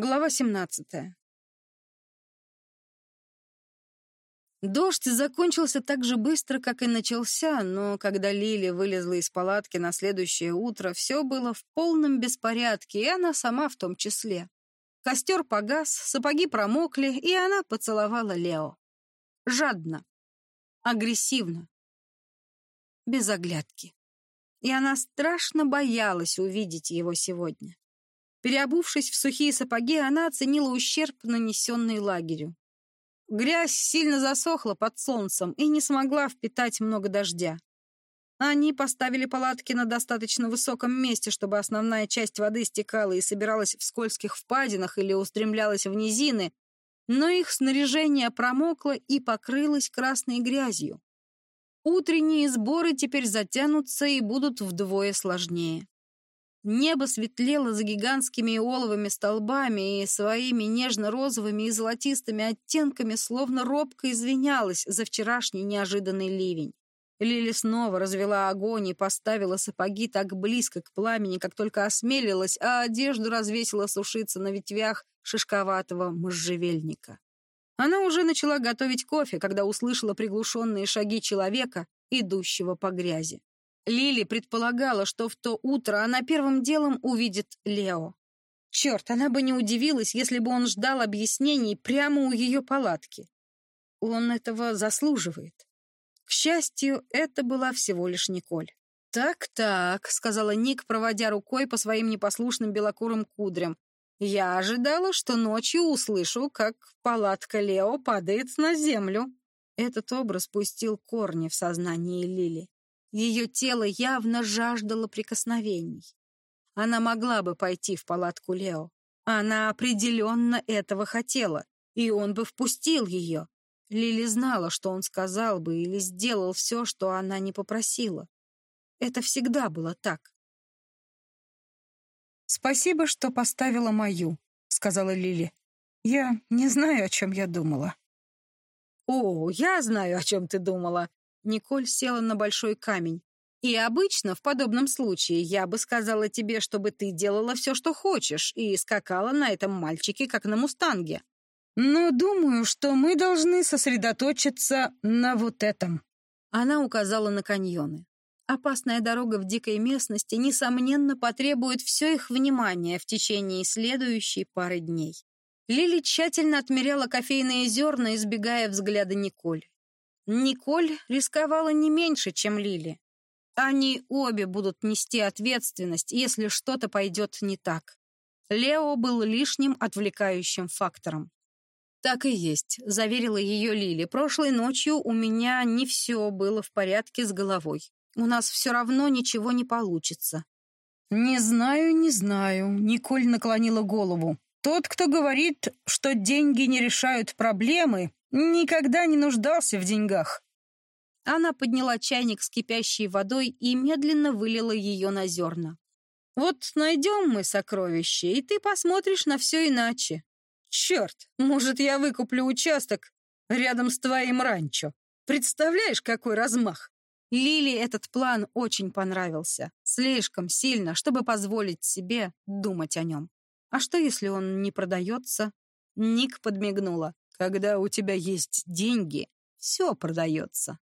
Глава 17. Дождь закончился так же быстро, как и начался, но когда Лили вылезла из палатки на следующее утро, все было в полном беспорядке, и она сама в том числе. Костер погас, сапоги промокли, и она поцеловала Лео. Жадно, агрессивно, без оглядки. И она страшно боялась увидеть его сегодня. Переобувшись в сухие сапоги, она оценила ущерб, нанесенный лагерю. Грязь сильно засохла под солнцем и не смогла впитать много дождя. Они поставили палатки на достаточно высоком месте, чтобы основная часть воды стекала и собиралась в скользких впадинах или устремлялась в низины, но их снаряжение промокло и покрылось красной грязью. Утренние сборы теперь затянутся и будут вдвое сложнее. Небо светлело за гигантскими оловыми столбами и своими нежно-розовыми и золотистыми оттенками словно робко извинялось за вчерашний неожиданный ливень. Лили снова развела огонь и поставила сапоги так близко к пламени, как только осмелилась, а одежду развесила сушиться на ветвях шишковатого можжевельника. Она уже начала готовить кофе, когда услышала приглушенные шаги человека, идущего по грязи. Лили предполагала, что в то утро она первым делом увидит Лео. Черт, она бы не удивилась, если бы он ждал объяснений прямо у ее палатки. Он этого заслуживает. К счастью, это была всего лишь Николь. «Так-так», — сказала Ник, проводя рукой по своим непослушным белокурым кудрям. «Я ожидала, что ночью услышу, как палатка Лео падает на землю». Этот образ пустил корни в сознании Лили. Ее тело явно жаждало прикосновений. Она могла бы пойти в палатку Лео. Она определенно этого хотела, и он бы впустил ее. Лили знала, что он сказал бы или сделал все, что она не попросила. Это всегда было так. «Спасибо, что поставила мою», — сказала Лили. «Я не знаю, о чем я думала». «О, я знаю, о чем ты думала», Николь села на большой камень. «И обычно, в подобном случае, я бы сказала тебе, чтобы ты делала все, что хочешь, и скакала на этом мальчике, как на мустанге. Но думаю, что мы должны сосредоточиться на вот этом». Она указала на каньоны. Опасная дорога в дикой местности, несомненно, потребует все их внимания в течение следующей пары дней. Лили тщательно отмеряла кофейные зерна, избегая взгляда Николь. Николь рисковала не меньше, чем Лили. Они обе будут нести ответственность, если что-то пойдет не так. Лео был лишним отвлекающим фактором. «Так и есть», — заверила ее Лили. «Прошлой ночью у меня не все было в порядке с головой. У нас все равно ничего не получится». «Не знаю, не знаю», — Николь наклонила голову. «Тот, кто говорит, что деньги не решают проблемы, Никогда не нуждался в деньгах. Она подняла чайник с кипящей водой и медленно вылила ее на зерна. Вот найдем мы сокровище, и ты посмотришь на все иначе. Черт, может, я выкуплю участок рядом с твоим ранчо. Представляешь, какой размах? Лили этот план очень понравился. Слишком сильно, чтобы позволить себе думать о нем. А что, если он не продается? Ник подмигнула. Когда у тебя есть деньги, все продается.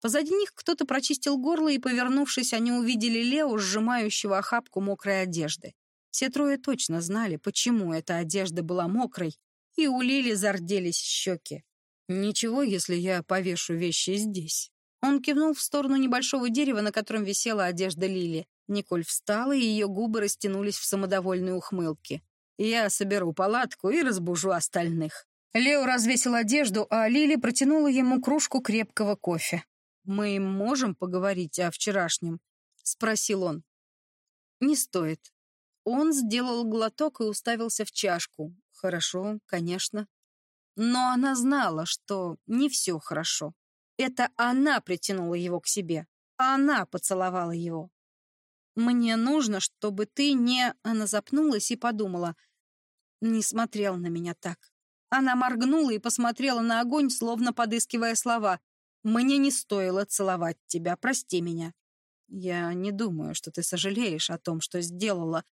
Позади них кто-то прочистил горло, и, повернувшись, они увидели Лео, сжимающего охапку мокрой одежды. Все трое точно знали, почему эта одежда была мокрой, и у Лили зарделись щеки. «Ничего, если я повешу вещи здесь». Он кивнул в сторону небольшого дерева, на котором висела одежда Лили. Николь встала, и ее губы растянулись в самодовольной ухмылке. «Я соберу палатку и разбужу остальных». Лео развесил одежду, а Лили протянула ему кружку крепкого кофе. «Мы можем поговорить о вчерашнем?» — спросил он. «Не стоит». Он сделал глоток и уставился в чашку. «Хорошо, конечно». Но она знала, что не все хорошо. Это она притянула его к себе. Она поцеловала его. «Мне нужно, чтобы ты не...» Она запнулась и подумала. «Не смотрел на меня так. Она моргнула и посмотрела на огонь, словно подыскивая слова. «Мне не стоило целовать тебя, прости меня». «Я не думаю, что ты сожалеешь о том, что сделала».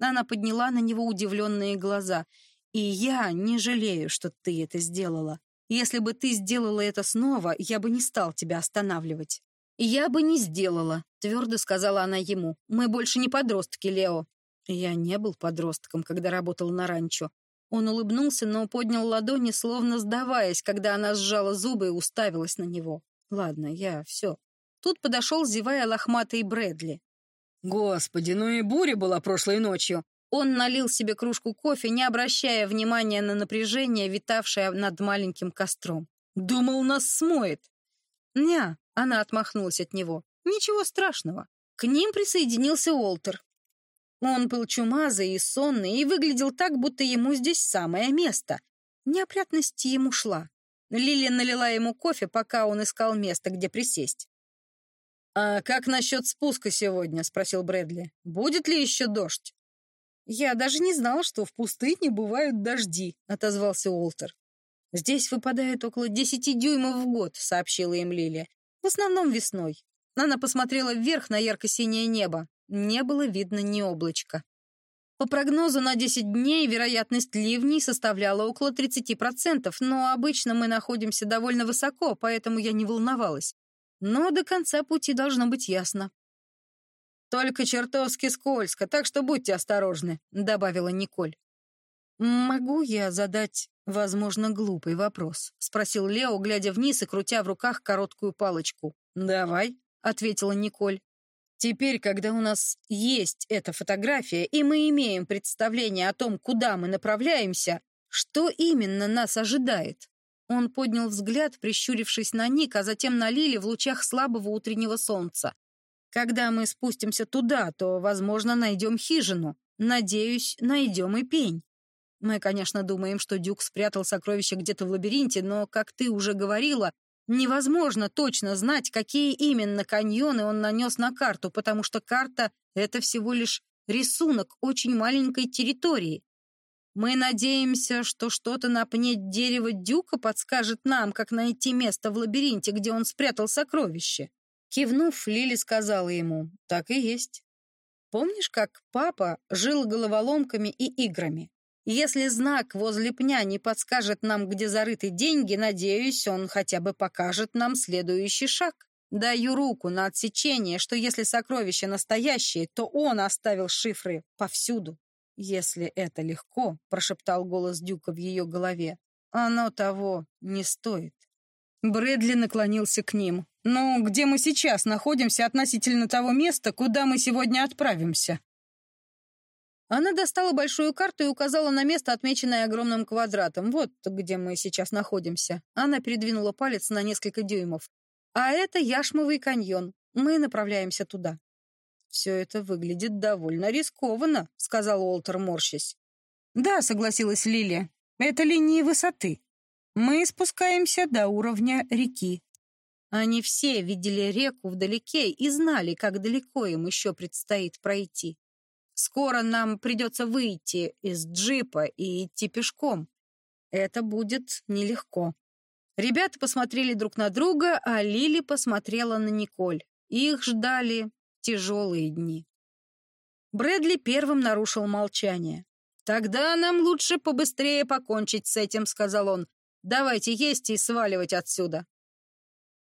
Она подняла на него удивленные глаза. «И я не жалею, что ты это сделала. Если бы ты сделала это снова, я бы не стал тебя останавливать». «Я бы не сделала», — твердо сказала она ему. «Мы больше не подростки, Лео». Я не был подростком, когда работал на ранчо. Он улыбнулся, но поднял ладони, словно сдаваясь, когда она сжала зубы и уставилась на него. «Ладно, я все». Тут подошел, зевая лохматый Брэдли. «Господи, ну и буря была прошлой ночью!» Он налил себе кружку кофе, не обращая внимания на напряжение, витавшее над маленьким костром. «Думал, нас смоет!» «Ня!» — она отмахнулась от него. «Ничего страшного!» К ним присоединился Уолтер. Он был чумазый и сонный и выглядел так, будто ему здесь самое место. Неопрятность ему шла. Лили налила ему кофе, пока он искал место, где присесть. «А как насчет спуска сегодня?» — спросил Брэдли. «Будет ли еще дождь?» «Я даже не знал, что в пустыне бывают дожди», — отозвался Уолтер. «Здесь выпадает около десяти дюймов в год», — сообщила им Лили. «В основном весной». Она посмотрела вверх на ярко-синее небо. Не было видно ни облачка. По прогнозу на 10 дней вероятность ливней составляла около 30%, но обычно мы находимся довольно высоко, поэтому я не волновалась. Но до конца пути должно быть ясно. «Только чертовски скользко, так что будьте осторожны», — добавила Николь. «Могу я задать, возможно, глупый вопрос?» — спросил Лео, глядя вниз и крутя в руках короткую палочку. «Давай», — ответила Николь. Теперь, когда у нас есть эта фотография, и мы имеем представление о том, куда мы направляемся, что именно нас ожидает? Он поднял взгляд, прищурившись на Ник, а затем на Лили в лучах слабого утреннего солнца. Когда мы спустимся туда, то, возможно, найдем хижину. Надеюсь, найдем и пень. Мы, конечно, думаем, что Дюк спрятал сокровища где-то в лабиринте, но, как ты уже говорила, Невозможно точно знать, какие именно каньоны он нанес на карту, потому что карта — это всего лишь рисунок очень маленькой территории. Мы надеемся, что что-то на пне дерева дюка подскажет нам, как найти место в лабиринте, где он спрятал сокровище. Кивнув, Лили сказала ему, так и есть. Помнишь, как папа жил головоломками и играми? Если знак возле пня не подскажет нам, где зарыты деньги, надеюсь, он хотя бы покажет нам следующий шаг. Даю руку на отсечение, что если сокровища настоящие, то он оставил шифры повсюду. «Если это легко», — прошептал голос Дюка в ее голове, — «оно того не стоит». Брэдли наклонился к ним. «Ну, где мы сейчас находимся относительно того места, куда мы сегодня отправимся?» Она достала большую карту и указала на место, отмеченное огромным квадратом. Вот где мы сейчас находимся. Она передвинула палец на несколько дюймов. А это Яшмовый каньон. Мы направляемся туда. «Все это выглядит довольно рискованно», — сказал Уолтер, морщась. «Да», — согласилась Лили. «Это линии высоты. Мы спускаемся до уровня реки». Они все видели реку вдалеке и знали, как далеко им еще предстоит пройти. Скоро нам придется выйти из джипа и идти пешком. Это будет нелегко. Ребята посмотрели друг на друга, а Лили посмотрела на Николь. Их ждали тяжелые дни. Брэдли первым нарушил молчание. «Тогда нам лучше побыстрее покончить с этим», — сказал он. «Давайте есть и сваливать отсюда».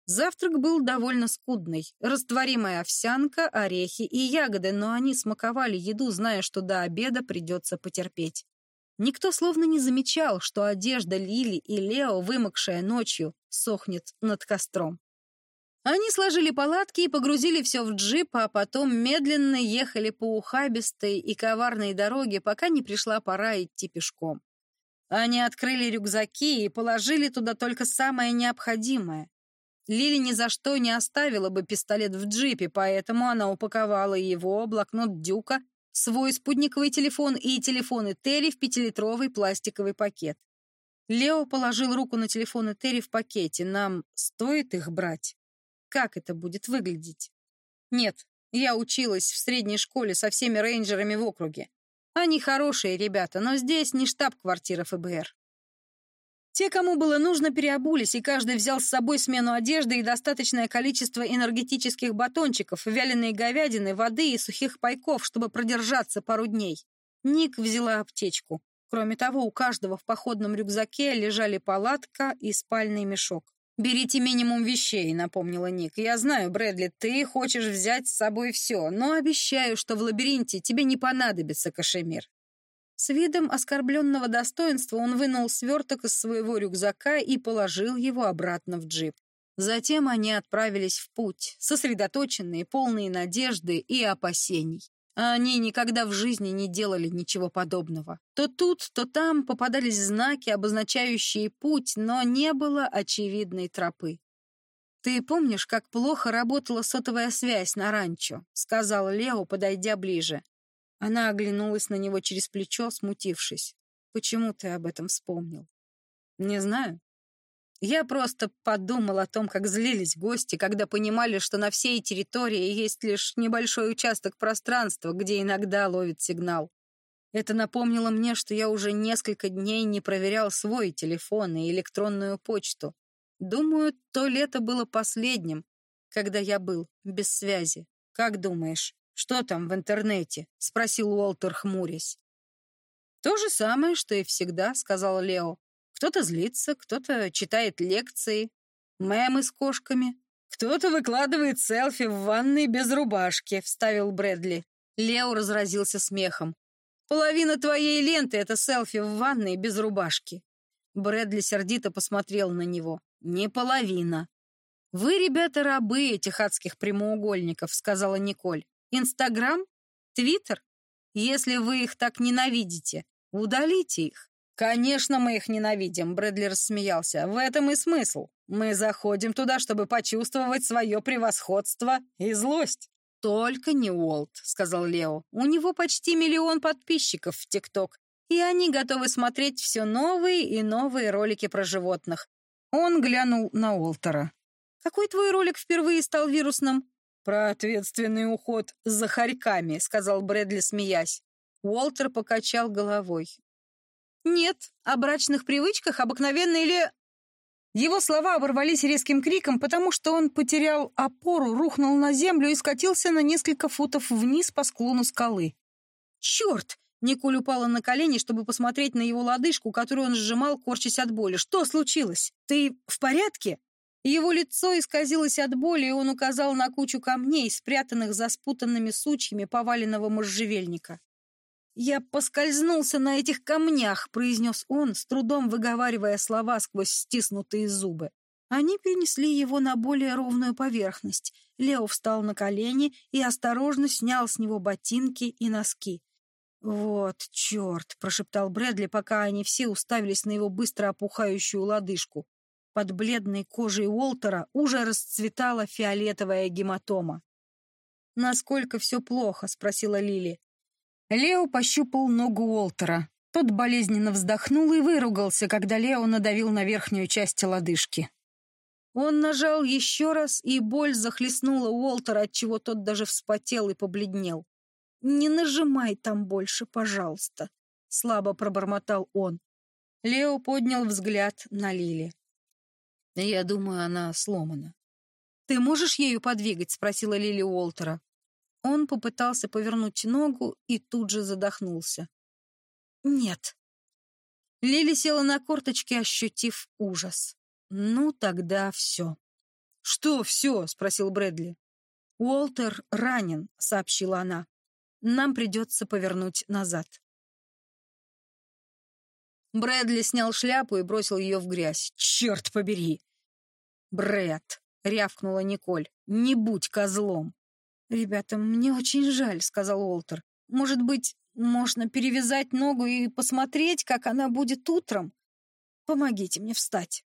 Завтрак был довольно скудный. Растворимая овсянка, орехи и ягоды, но они смаковали еду, зная, что до обеда придется потерпеть. Никто словно не замечал, что одежда Лили и Лео, вымокшая ночью, сохнет над костром. Они сложили палатки и погрузили все в джип, а потом медленно ехали по ухабистой и коварной дороге, пока не пришла пора идти пешком. Они открыли рюкзаки и положили туда только самое необходимое. Лили ни за что не оставила бы пистолет в джипе, поэтому она упаковала его, блокнот Дюка, свой спутниковый телефон и телефоны Терри в пятилитровый пластиковый пакет. Лео положил руку на телефоны Терри в пакете. Нам стоит их брать? Как это будет выглядеть? Нет, я училась в средней школе со всеми рейнджерами в округе. Они хорошие ребята, но здесь не штаб-квартира ФБР. Те, кому было нужно, переобулись, и каждый взял с собой смену одежды и достаточное количество энергетических батончиков, вяленой говядины, воды и сухих пайков, чтобы продержаться пару дней. Ник взяла аптечку. Кроме того, у каждого в походном рюкзаке лежали палатка и спальный мешок. «Берите минимум вещей», — напомнила Ник. «Я знаю, Брэдли, ты хочешь взять с собой все, но обещаю, что в лабиринте тебе не понадобится кашемир». С видом оскорбленного достоинства он вынул сверток из своего рюкзака и положил его обратно в джип. Затем они отправились в путь, сосредоточенные, полные надежды и опасений. А они никогда в жизни не делали ничего подобного. То тут, то там попадались знаки, обозначающие путь, но не было очевидной тропы. «Ты помнишь, как плохо работала сотовая связь на ранчо?» — сказал Лео, подойдя ближе. Она оглянулась на него через плечо, смутившись. «Почему ты об этом вспомнил?» «Не знаю. Я просто подумал о том, как злились гости, когда понимали, что на всей территории есть лишь небольшой участок пространства, где иногда ловит сигнал. Это напомнило мне, что я уже несколько дней не проверял свой телефон и электронную почту. Думаю, то лето было последним, когда я был без связи. Как думаешь, что там в интернете? спросил Уолтер, хмурясь. То же самое, что и всегда, сказал Лео. Кто-то злится, кто-то читает лекции, мемы с кошками. Кто-то выкладывает селфи в ванной без рубашки, вставил Брэдли. Лео разразился смехом. Половина твоей ленты — это селфи в ванной без рубашки. Брэдли сердито посмотрел на него. Не половина. «Вы, ребята, рабы этих адских прямоугольников», — сказала Николь. «Инстаграм? Твиттер? Если вы их так ненавидите, удалите их. «Конечно, мы их ненавидим», — Брэдли рассмеялся. «В этом и смысл. Мы заходим туда, чтобы почувствовать свое превосходство и злость». «Только не Уолт», — сказал Лео. «У него почти миллион подписчиков в ТикТок, и они готовы смотреть все новые и новые ролики про животных». Он глянул на Уолтера. «Какой твой ролик впервые стал вирусным?» «Про ответственный уход за хорьками», — сказал Брэдли, смеясь. Уолтер покачал головой. «Нет, о брачных привычках обыкновенно или...» Его слова оборвались резким криком, потому что он потерял опору, рухнул на землю и скатился на несколько футов вниз по склону скалы. «Черт!» Николь упала на колени, чтобы посмотреть на его лодыжку, которую он сжимал, корчась от боли. «Что случилось? Ты в порядке?» Его лицо исказилось от боли, и он указал на кучу камней, спрятанных за спутанными сучьями поваленного можжевельника. «Я поскользнулся на этих камнях», — произнес он, с трудом выговаривая слова сквозь стиснутые зубы. Они перенесли его на более ровную поверхность. Лео встал на колени и осторожно снял с него ботинки и носки. «Вот черт!» — прошептал Брэдли, пока они все уставились на его быстро опухающую лодыжку. Под бледной кожей Уолтера уже расцветала фиолетовая гематома. «Насколько все плохо?» — спросила Лили. Лео пощупал ногу Уолтера. Тот болезненно вздохнул и выругался, когда Лео надавил на верхнюю часть лодыжки. Он нажал еще раз, и боль захлестнула Уолтера, отчего тот даже вспотел и побледнел. «Не нажимай там больше, пожалуйста», — слабо пробормотал он. Лео поднял взгляд на Лили. «Я думаю, она сломана». «Ты можешь ею подвигать?» — спросила Лили Уолтера. Он попытался повернуть ногу и тут же задохнулся. «Нет». Лили села на корточки, ощутив ужас. «Ну, тогда все». «Что все?» — спросил Брэдли. «Уолтер ранен», — сообщила она. «Нам придется повернуть назад». Брэдли снял шляпу и бросил ее в грязь. «Черт побери!» «Брэд!» — рявкнула Николь. «Не будь козлом!» «Ребята, мне очень жаль», — сказал Уолтер. «Может быть, можно перевязать ногу и посмотреть, как она будет утром? Помогите мне встать».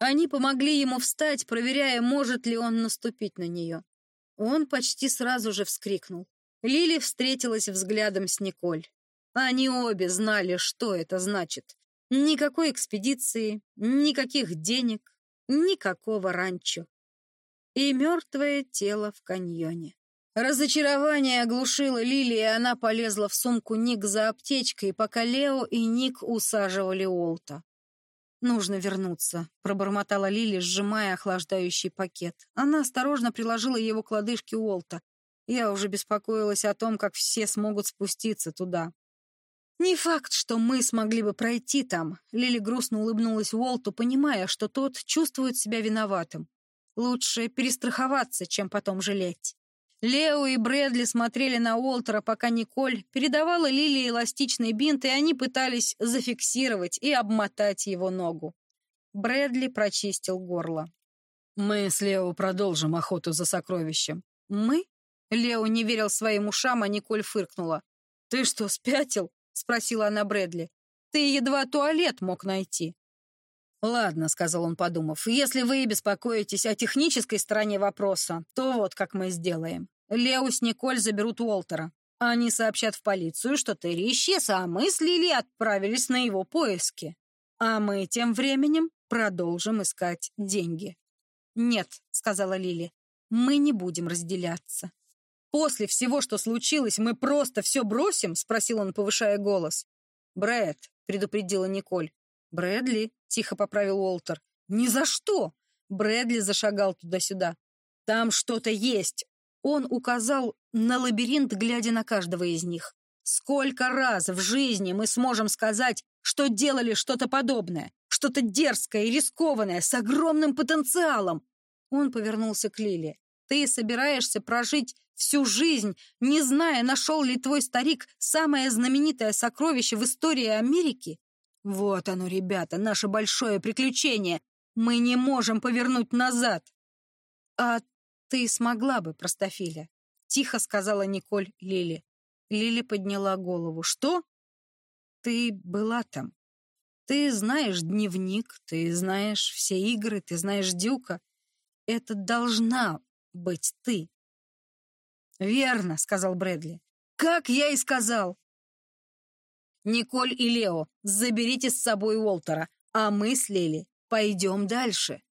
Они помогли ему встать, проверяя, может ли он наступить на нее. Он почти сразу же вскрикнул. Лили встретилась взглядом с Николь. Они обе знали, что это значит. Никакой экспедиции, никаких денег, никакого ранчо. И мертвое тело в каньоне. Разочарование оглушило Лили, и она полезла в сумку Ник за аптечкой, пока Лео и Ник усаживали Уолта. «Нужно вернуться», — пробормотала Лили, сжимая охлаждающий пакет. Она осторожно приложила его к лодыжке Уолта. Я уже беспокоилась о том, как все смогут спуститься туда. «Не факт, что мы смогли бы пройти там», — Лили грустно улыбнулась Уолту, понимая, что тот чувствует себя виноватым. «Лучше перестраховаться, чем потом жалеть». Лео и Брэдли смотрели на Уолтера, пока Николь передавала Лили эластичный бинт, и они пытались зафиксировать и обмотать его ногу. Брэдли прочистил горло. «Мы с Лео продолжим охоту за сокровищем». «Мы?» Лео не верил своим ушам, а Николь фыркнула. «Ты что, спятил?» — спросила она Брэдли. «Ты едва туалет мог найти». «Ладно», — сказал он, подумав, — «если вы беспокоитесь о технической стороне вопроса, то вот как мы сделаем. Лео с Николь заберут Уолтера. Они сообщат в полицию, что Терри исчез, а мы с Лили отправились на его поиски. А мы тем временем продолжим искать деньги». «Нет», — сказала Лили, — «мы не будем разделяться». «После всего, что случилось, мы просто все бросим?» — спросил он, повышая голос. «Брэд», — предупредила Николь. «Брэдли», тихо поправил Уолтер. «Ни за что!» Брэдли зашагал туда-сюда. «Там что-то есть!» Он указал на лабиринт, глядя на каждого из них. «Сколько раз в жизни мы сможем сказать, что делали что-то подобное, что-то дерзкое и рискованное, с огромным потенциалом?» Он повернулся к Лиле. «Ты собираешься прожить всю жизнь, не зная, нашел ли твой старик самое знаменитое сокровище в истории Америки? Вот оно, ребята, наше большое приключение. Мы не можем повернуть назад. А ты смогла бы, простофиля, тихо сказала Николь Лили. Лили подняла голову. Что? Ты была там. Ты знаешь дневник, ты знаешь все игры, ты знаешь Дюка. Это должна быть ты. Верно, сказал Брэдли. Как я и сказал. Николь и Лео, заберите с собой Уолтера, а мы с Лили пойдем дальше».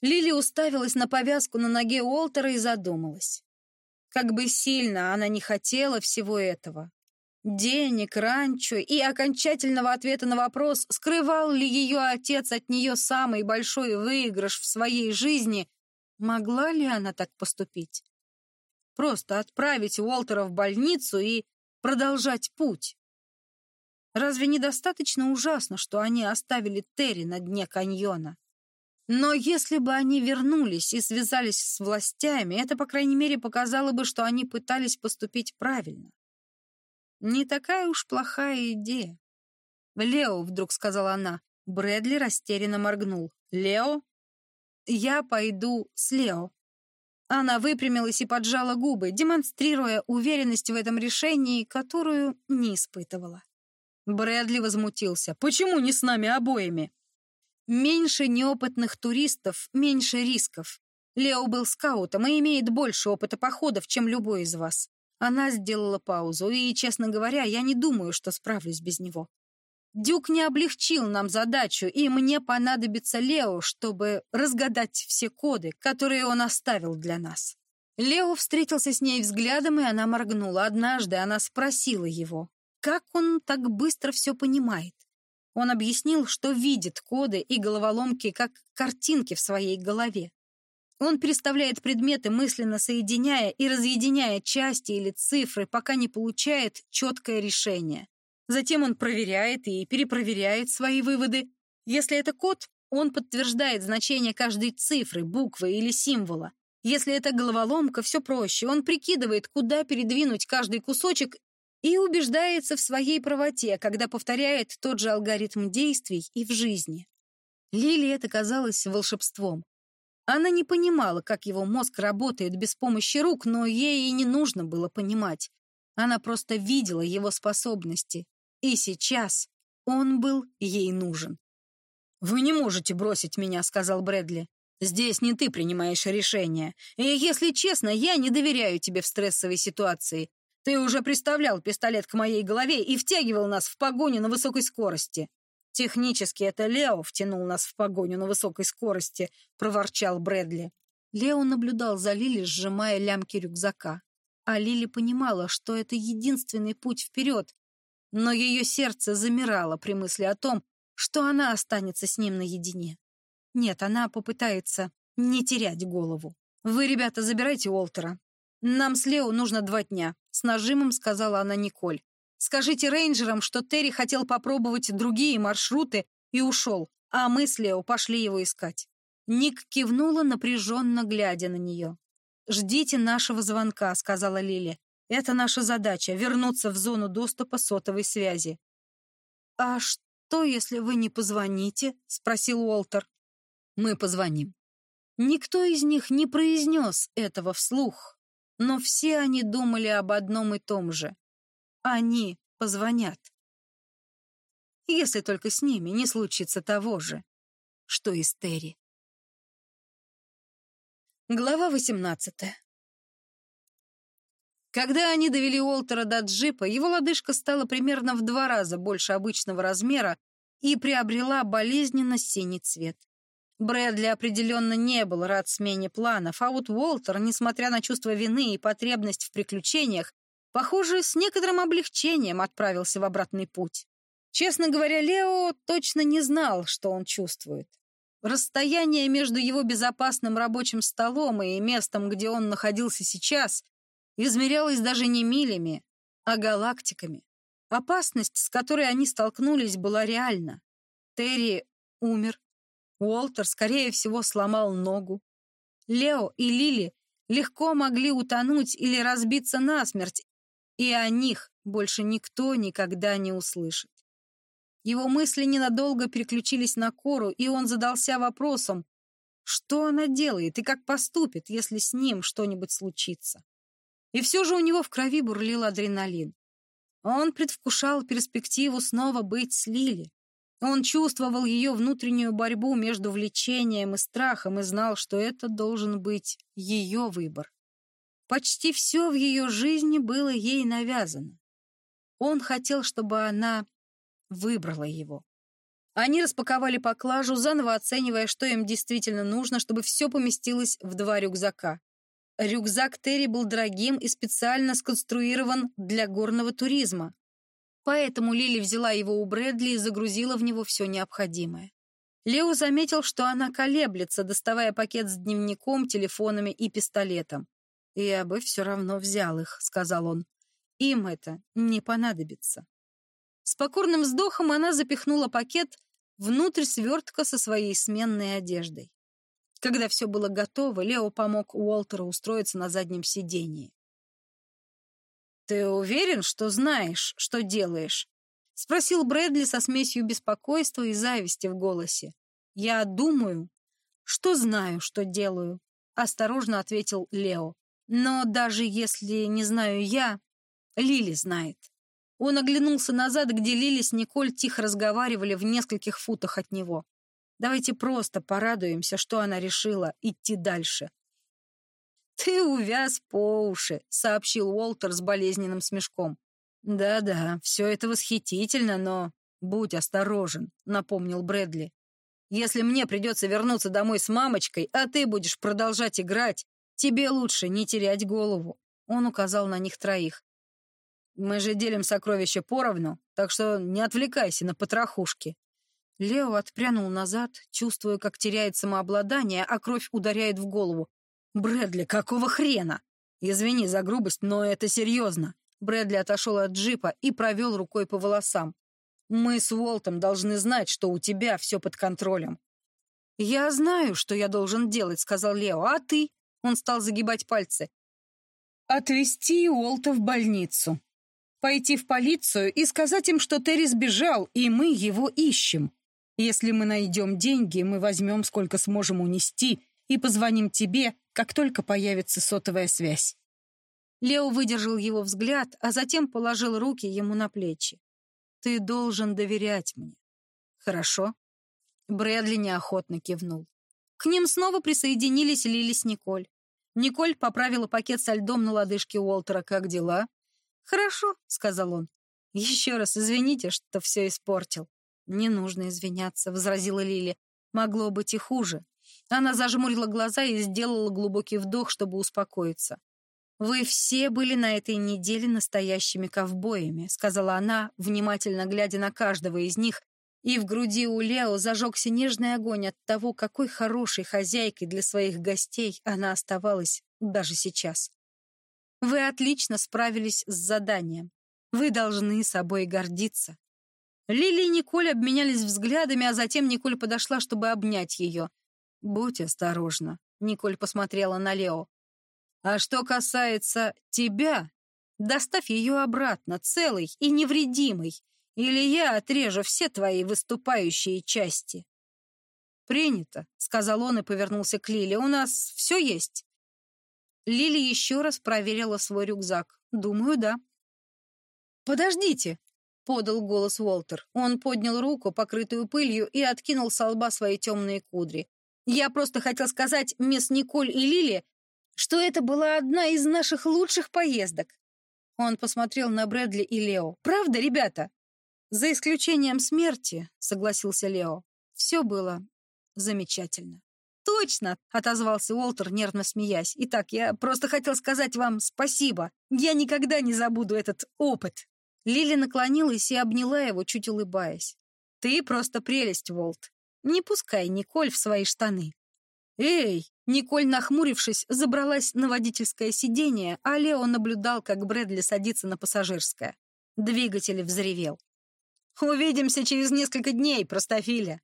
Лили уставилась на повязку на ноге Уолтера и задумалась. Как бы сильно она не хотела всего этого. Денег, ранчо и окончательного ответа на вопрос, скрывал ли ее отец от нее самый большой выигрыш в своей жизни, могла ли она так поступить? Просто отправить Уолтера в больницу и продолжать путь. Разве недостаточно ужасно, что они оставили Терри на дне каньона? Но если бы они вернулись и связались с властями, это, по крайней мере, показало бы, что они пытались поступить правильно. Не такая уж плохая идея. «Лео», — вдруг сказала она. Брэдли растерянно моргнул. «Лео?» «Я пойду с Лео». Она выпрямилась и поджала губы, демонстрируя уверенность в этом решении, которую не испытывала. Брэдли возмутился. «Почему не с нами обоими?» «Меньше неопытных туристов, меньше рисков. Лео был скаутом и имеет больше опыта походов, чем любой из вас. Она сделала паузу, и, честно говоря, я не думаю, что справлюсь без него. Дюк не облегчил нам задачу, и мне понадобится Лео, чтобы разгадать все коды, которые он оставил для нас». Лео встретился с ней взглядом, и она моргнула. Однажды она спросила его, как он так быстро все понимает? Он объяснил, что видит коды и головоломки как картинки в своей голове. Он переставляет предметы, мысленно соединяя и разъединяя части или цифры, пока не получает четкое решение. Затем он проверяет и перепроверяет свои выводы. Если это код, он подтверждает значение каждой цифры, буквы или символа. Если это головоломка, все проще. Он прикидывает, куда передвинуть каждый кусочек и убеждается в своей правоте, когда повторяет тот же алгоритм действий и в жизни. Лили это казалось волшебством. Она не понимала, как его мозг работает без помощи рук, но ей и не нужно было понимать. Она просто видела его способности. И сейчас он был ей нужен. «Вы не можете бросить меня», — сказал Брэдли. «Здесь не ты принимаешь решения. И, если честно, я не доверяю тебе в стрессовой ситуации. Ты уже приставлял пистолет к моей голове и втягивал нас в погоню на высокой скорости. Технически это Лео втянул нас в погоню на высокой скорости, проворчал Брэдли. Лео наблюдал за Лили, сжимая лямки рюкзака. А Лили понимала, что это единственный путь вперед, но ее сердце замирало при мысли о том, что она останется с ним наедине. Нет, она попытается не терять голову. «Вы, ребята, забирайте Уолтера. Нам с Лео нужно два дня с нажимом сказала она Николь. Скажите рейнджерам, что Терри хотел попробовать другие маршруты и ушел, а мы с Лео пошли его искать». Ник кивнула, напряженно глядя на нее. «Ждите нашего звонка», — сказала Лили. «Это наша задача — вернуться в зону доступа сотовой связи». «А что, если вы не позвоните?» — спросил Уолтер. «Мы позвоним». Никто из них не произнес этого вслух, но все они думали об одном и том же. Они позвонят. Если только с ними не случится того же, что и с Терри. Глава 18 Когда они довели Уолтера до джипа, его лодыжка стала примерно в два раза больше обычного размера и приобрела болезненно синий цвет. Брэдли определенно не был рад смене планов, а вот Уолтер, несмотря на чувство вины и потребность в приключениях, похоже, с некоторым облегчением отправился в обратный путь. Честно говоря, Лео точно не знал, что он чувствует. Расстояние между его безопасным рабочим столом и местом, где он находился сейчас, измерялось даже не милями, а галактиками. Опасность, с которой они столкнулись, была реальна. Терри умер. Уолтер, скорее всего, сломал ногу. Лео и Лили легко могли утонуть или разбиться насмерть, и о них больше никто никогда не услышит. Его мысли ненадолго переключились на Кору, и он задался вопросом, что она делает и как поступит, если с ним что-нибудь случится. И все же у него в крови бурлил адреналин. Он предвкушал перспективу снова быть с Лили. Он чувствовал ее внутреннюю борьбу между влечением и страхом и знал, что это должен быть ее выбор. Почти все в ее жизни было ей навязано. Он хотел, чтобы она выбрала его. Они распаковали поклажу, заново оценивая, что им действительно нужно, чтобы все поместилось в два рюкзака. Рюкзак Терри был дорогим и специально сконструирован для горного туризма. Поэтому Лили взяла его у Брэдли и загрузила в него все необходимое. Лео заметил, что она колеблется, доставая пакет с дневником, телефонами и пистолетом. «Я бы все равно взял их», — сказал он. «Им это не понадобится». С покорным вздохом она запихнула пакет внутрь свертка со своей сменной одеждой. Когда все было готово, Лео помог Уолтеру устроиться на заднем сидении. «Ты уверен, что знаешь, что делаешь?» — спросил Брэдли со смесью беспокойства и зависти в голосе. «Я думаю, что знаю, что делаю», — осторожно ответил Лео. «Но даже если не знаю я, Лили знает». Он оглянулся назад, где Лили с Николь тихо разговаривали в нескольких футах от него. Давайте просто порадуемся, что она решила идти дальше. «Ты увяз по уши», — сообщил Уолтер с болезненным смешком. «Да-да, все это восхитительно, но будь осторожен», — напомнил Брэдли. «Если мне придется вернуться домой с мамочкой, а ты будешь продолжать играть, тебе лучше не терять голову». Он указал на них троих. Мы же делим сокровища поровну, так что не отвлекайся на потрохушки». Лео отпрянул назад, чувствуя, как теряет самообладание, а кровь ударяет в голову. «Брэдли, какого хрена?» «Извини за грубость, но это серьезно». Брэдли отошел от джипа и провел рукой по волосам. «Мы с Уолтом должны знать, что у тебя все под контролем». «Я знаю, что я должен делать», — сказал Лео. «А ты?» — он стал загибать пальцы. «Отвезти Уолта в больницу», Пойти в полицию и сказать им, что Терри сбежал, и мы его ищем. Если мы найдем деньги, мы возьмем, сколько сможем унести, и позвоним тебе, как только появится сотовая связь». Лео выдержал его взгляд, а затем положил руки ему на плечи. «Ты должен доверять мне». «Хорошо». Брэдли неохотно кивнул. К ним снова присоединились Лили с Николь. Николь поправила пакет со льдом на лодыжке Уолтера. «Как дела?» «Хорошо», — сказал он. «Еще раз извините, что все испортил». «Не нужно извиняться», — возразила Лили. «Могло быть и хуже». Она зажмурила глаза и сделала глубокий вдох, чтобы успокоиться. «Вы все были на этой неделе настоящими ковбоями», — сказала она, внимательно глядя на каждого из них, и в груди у Лео зажегся нежный огонь от того, какой хорошей хозяйкой для своих гостей она оставалась даже сейчас. Вы отлично справились с заданием. Вы должны собой гордиться». Лили и Николь обменялись взглядами, а затем Николь подошла, чтобы обнять ее. «Будь осторожна», — Николь посмотрела на Лео. «А что касается тебя, доставь ее обратно, целой и невредимой, или я отрежу все твои выступающие части». «Принято», — сказал он и повернулся к Лиле. «У нас все есть?» Лили еще раз проверила свой рюкзак. «Думаю, да». «Подождите», — подал голос Уолтер. Он поднял руку, покрытую пылью, и откинул со лба свои темные кудри. «Я просто хотел сказать мисс Николь и Лили, что это была одна из наших лучших поездок». Он посмотрел на Брэдли и Лео. «Правда, ребята?» «За исключением смерти», — согласился Лео. «Все было замечательно». «Точно!» — отозвался Уолтер, нервно смеясь. «Итак, я просто хотел сказать вам спасибо. Я никогда не забуду этот опыт». Лили наклонилась и обняла его, чуть улыбаясь. «Ты просто прелесть, Волт. Не пускай Николь в свои штаны». «Эй!» Николь, нахмурившись, забралась на водительское сиденье, а Лео наблюдал, как Брэдли садится на пассажирское. Двигатель взревел. «Увидимся через несколько дней, простофиля!»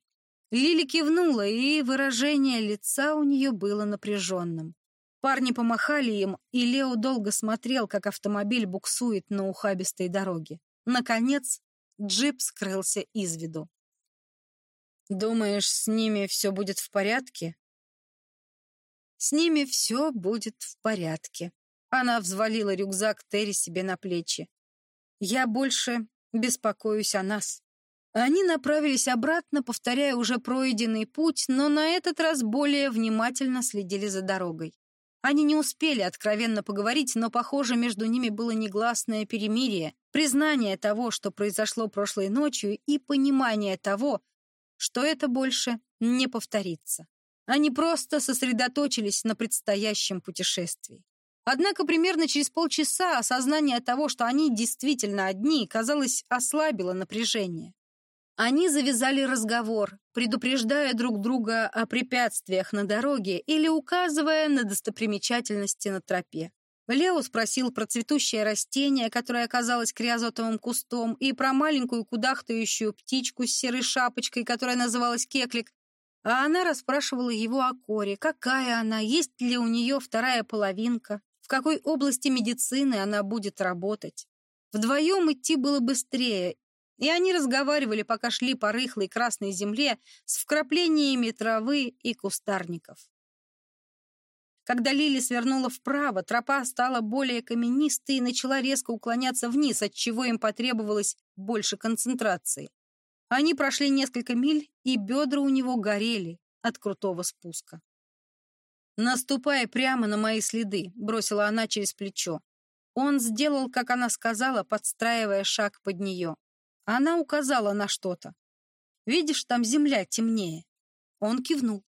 Лили кивнула, и выражение лица у нее было напряженным. Парни помахали им, и Лео долго смотрел, как автомобиль буксует на ухабистой дороге. Наконец, джип скрылся из виду. «Думаешь, с ними все будет в порядке?» «С ними все будет в порядке». Она взвалила рюкзак Терри себе на плечи. «Я больше беспокоюсь о нас». Они направились обратно, повторяя уже пройденный путь, но на этот раз более внимательно следили за дорогой. Они не успели откровенно поговорить, но, похоже, между ними было негласное перемирие, признание того, что произошло прошлой ночью, и понимание того, что это больше не повторится. Они просто сосредоточились на предстоящем путешествии. Однако примерно через полчаса осознание того, что они действительно одни, казалось, ослабило напряжение. Они завязали разговор, предупреждая друг друга о препятствиях на дороге или указывая на достопримечательности на тропе. Лео спросил про цветущее растение, которое оказалось криозотовым кустом, и про маленькую кудахтающую птичку с серой шапочкой, которая называлась Кеклик, а она расспрашивала его о коре, какая она, есть ли у нее вторая половинка, в какой области медицины она будет работать. Вдвоем идти было быстрее, и они разговаривали, пока шли по рыхлой красной земле с вкраплениями травы и кустарников. Когда Лили свернула вправо, тропа стала более каменистой и начала резко уклоняться вниз, отчего им потребовалось больше концентрации. Они прошли несколько миль, и бедра у него горели от крутого спуска. «Наступай прямо на мои следы», — бросила она через плечо. Он сделал, как она сказала, подстраивая шаг под нее. Она указала на что-то. «Видишь, там земля темнее». Он кивнул.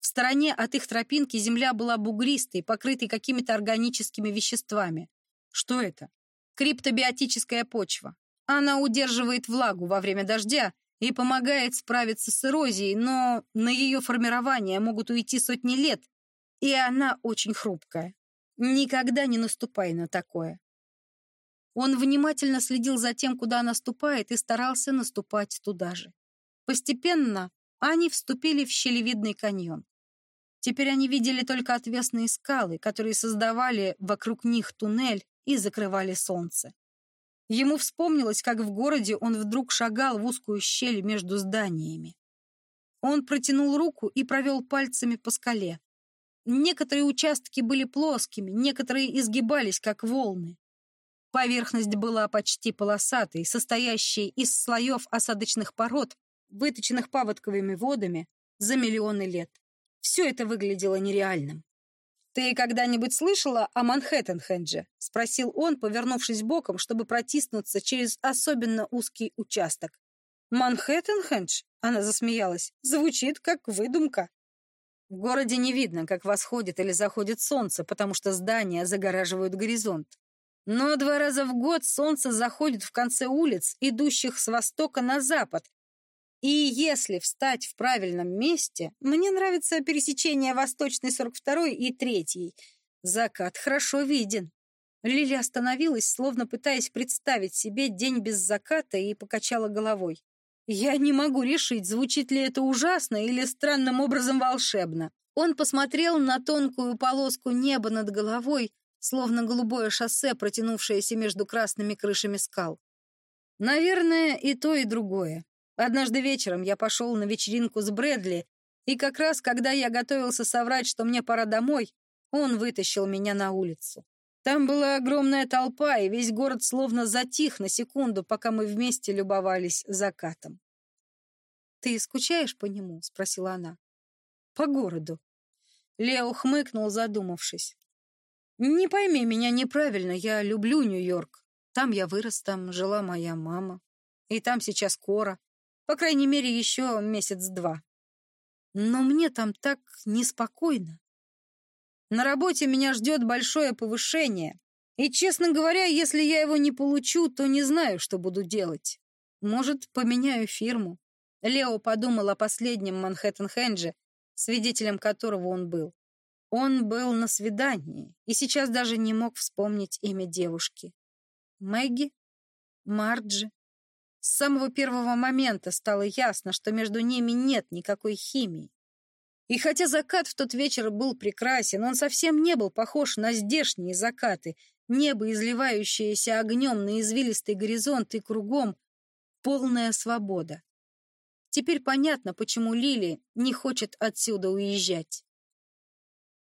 В стороне от их тропинки земля была бугристой, покрытой какими-то органическими веществами. Что это? Криптобиотическая почва. Она удерживает влагу во время дождя и помогает справиться с эрозией, но на ее формирование могут уйти сотни лет, и она очень хрупкая. Никогда не наступай на такое. Он внимательно следил за тем, куда наступает, и старался наступать туда же. Постепенно они вступили в щелевидный каньон. Теперь они видели только отвесные скалы, которые создавали вокруг них туннель и закрывали солнце. Ему вспомнилось, как в городе он вдруг шагал в узкую щель между зданиями. Он протянул руку и провел пальцами по скале. Некоторые участки были плоскими, некоторые изгибались, как волны. Поверхность была почти полосатой, состоящей из слоев осадочных пород, выточенных паводковыми водами за миллионы лет. Все это выглядело нереальным. «Ты когда-нибудь слышала о Манхэттен-Хендже?» — спросил он, повернувшись боком, чтобы протиснуться через особенно узкий участок. «Манхэттен-Хендж?» — она засмеялась. «Звучит как выдумка». В городе не видно, как восходит или заходит солнце, потому что здания загораживают горизонт. Но два раза в год солнце заходит в конце улиц, идущих с востока на запад. И если встать в правильном месте, мне нравится пересечение восточной 42 и 3. Закат хорошо виден. Лили остановилась, словно пытаясь представить себе день без заката, и покачала головой. Я не могу решить, звучит ли это ужасно или странным образом волшебно. Он посмотрел на тонкую полоску неба над головой, словно голубое шоссе, протянувшееся между красными крышами скал. Наверное, и то, и другое. Однажды вечером я пошел на вечеринку с Брэдли, и как раз, когда я готовился соврать, что мне пора домой, он вытащил меня на улицу. Там была огромная толпа, и весь город словно затих на секунду, пока мы вместе любовались закатом. «Ты скучаешь по нему?» — спросила она. «По городу». Лео хмыкнул, задумавшись. «Не пойми меня неправильно, я люблю Нью-Йорк. Там я вырос, там жила моя мама. И там сейчас Кора. По крайней мере, еще месяц-два. Но мне там так неспокойно. На работе меня ждет большое повышение. И, честно говоря, если я его не получу, то не знаю, что буду делать. Может, поменяю фирму. Лео подумал о последнем Манхэттен-Хендже, свидетелем которого он был. Он был на свидании и сейчас даже не мог вспомнить имя девушки. Мэгги? Марджи? С самого первого момента стало ясно, что между ними нет никакой химии. И хотя закат в тот вечер был прекрасен, он совсем не был похож на здешние закаты, небо, изливающееся огнем на извилистый горизонт и кругом полная свобода. Теперь понятно, почему Лили не хочет отсюда уезжать.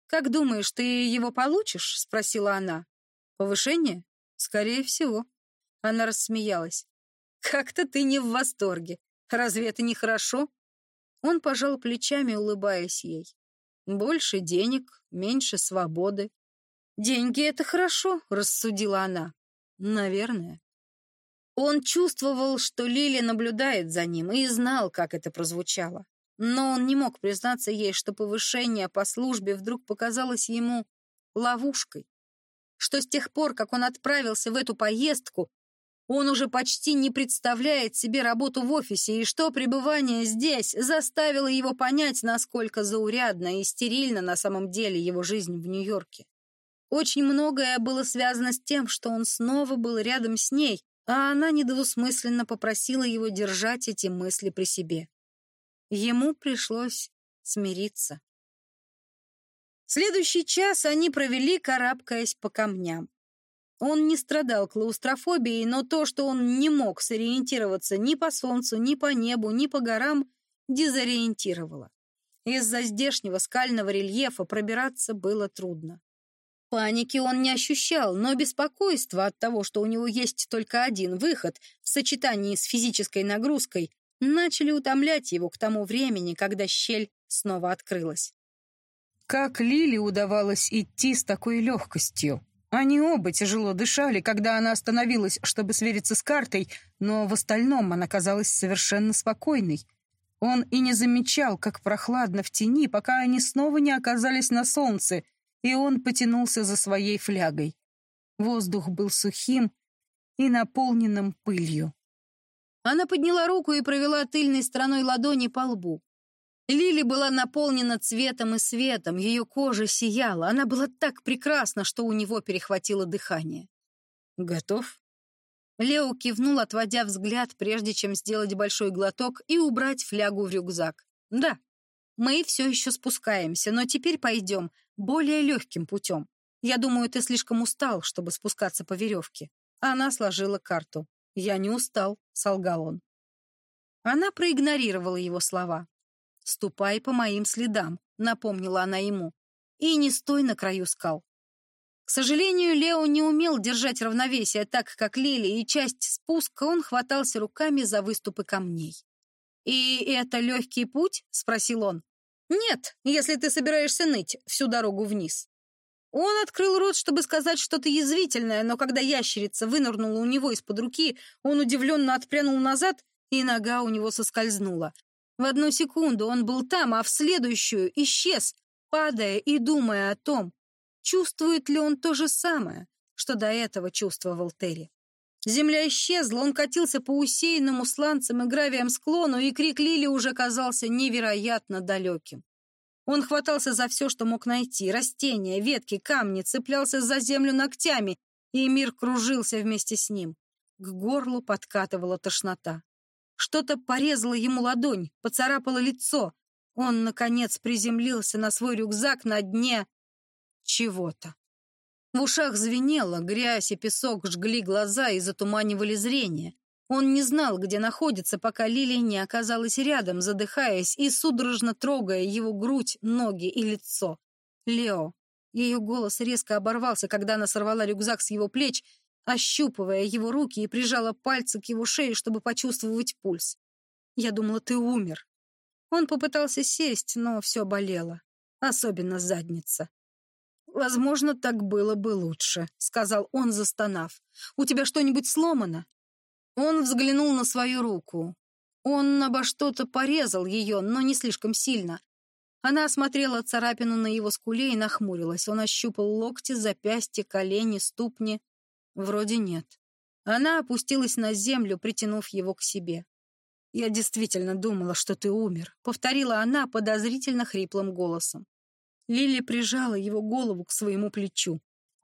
«Как думаешь, ты его получишь?» — спросила она. «Повышение? Скорее всего». Она рассмеялась. «Как-то ты не в восторге. Разве это не хорошо?» Он пожал плечами, улыбаясь ей. «Больше денег, меньше свободы». «Деньги — это хорошо», — рассудила она. «Наверное». Он чувствовал, что Лили наблюдает за ним, и знал, как это прозвучало. Но он не мог признаться ей, что повышение по службе вдруг показалось ему ловушкой. Что с тех пор, как он отправился в эту поездку, он уже почти не представляет себе работу в офисе, и что пребывание здесь заставило его понять, насколько заурядна и стерильна на самом деле его жизнь в Нью-Йорке. Очень многое было связано с тем, что он снова был рядом с ней, а она недвусмысленно попросила его держать эти мысли при себе. Ему пришлось смириться. Следующий час они провели, карабкаясь по камням. Он не страдал клаустрофобией, но то, что он не мог сориентироваться ни по солнцу, ни по небу, ни по горам, дезориентировало. Из-за здешнего скального рельефа пробираться было трудно. Паники он не ощущал, но беспокойство от того, что у него есть только один выход в сочетании с физической нагрузкой, начали утомлять его к тому времени, когда щель снова открылась. Как Лили удавалось идти с такой легкостью? Они оба тяжело дышали, когда она остановилась, чтобы свериться с картой, но в остальном она казалась совершенно спокойной. Он и не замечал, как прохладно в тени, пока они снова не оказались на солнце, и он потянулся за своей флягой. Воздух был сухим и наполненным пылью. Она подняла руку и провела тыльной стороной ладони по лбу. Лили была наполнена цветом и светом, ее кожа сияла. Она была так прекрасна, что у него перехватило дыхание. «Готов?» Лео кивнул, отводя взгляд, прежде чем сделать большой глоток и убрать флягу в рюкзак. «Да, мы все еще спускаемся, но теперь пойдем более легким путем. Я думаю, ты слишком устал, чтобы спускаться по веревке». Она сложила карту. «Я не устал», — солгал он. Она проигнорировала его слова. «Ступай по моим следам», — напомнила она ему. «И не стой на краю скал». К сожалению, Лео не умел держать равновесие так, как Лили, и часть спуска он хватался руками за выступы камней. «И это легкий путь?» — спросил он. «Нет, если ты собираешься ныть всю дорогу вниз». Он открыл рот, чтобы сказать что-то язвительное, но когда ящерица вынырнула у него из-под руки, он удивленно отпрянул назад, и нога у него соскользнула. В одну секунду он был там, а в следующую исчез, падая и думая о том, чувствует ли он то же самое, что до этого чувствовал Терри. Земля исчезла, он катился по усеянному сланцем и гравием склону, и крик Лили уже казался невероятно далеким. Он хватался за все, что мог найти. Растения, ветки, камни, цеплялся за землю ногтями. и мир кружился вместе с ним. К горлу подкатывала тошнота. Что-то порезало ему ладонь, поцарапало лицо. Он, наконец, приземлился на свой рюкзак на дне чего-то. В ушах звенело, грязь и песок жгли глаза и затуманивали зрение. Он не знал, где находится, пока Лилия не оказалась рядом, задыхаясь и судорожно трогая его грудь, ноги и лицо. Лео. Ее голос резко оборвался, когда она сорвала рюкзак с его плеч, ощупывая его руки и прижала пальцы к его шее, чтобы почувствовать пульс. «Я думала, ты умер». Он попытался сесть, но все болело. Особенно задница. «Возможно, так было бы лучше», — сказал он, застонав. «У тебя что-нибудь сломано?» Он взглянул на свою руку. Он обо что-то порезал ее, но не слишком сильно. Она осмотрела царапину на его скуле и нахмурилась. Он ощупал локти, запястья, колени, ступни. Вроде нет. Она опустилась на землю, притянув его к себе. «Я действительно думала, что ты умер», — повторила она подозрительно хриплым голосом. Лили прижала его голову к своему плечу.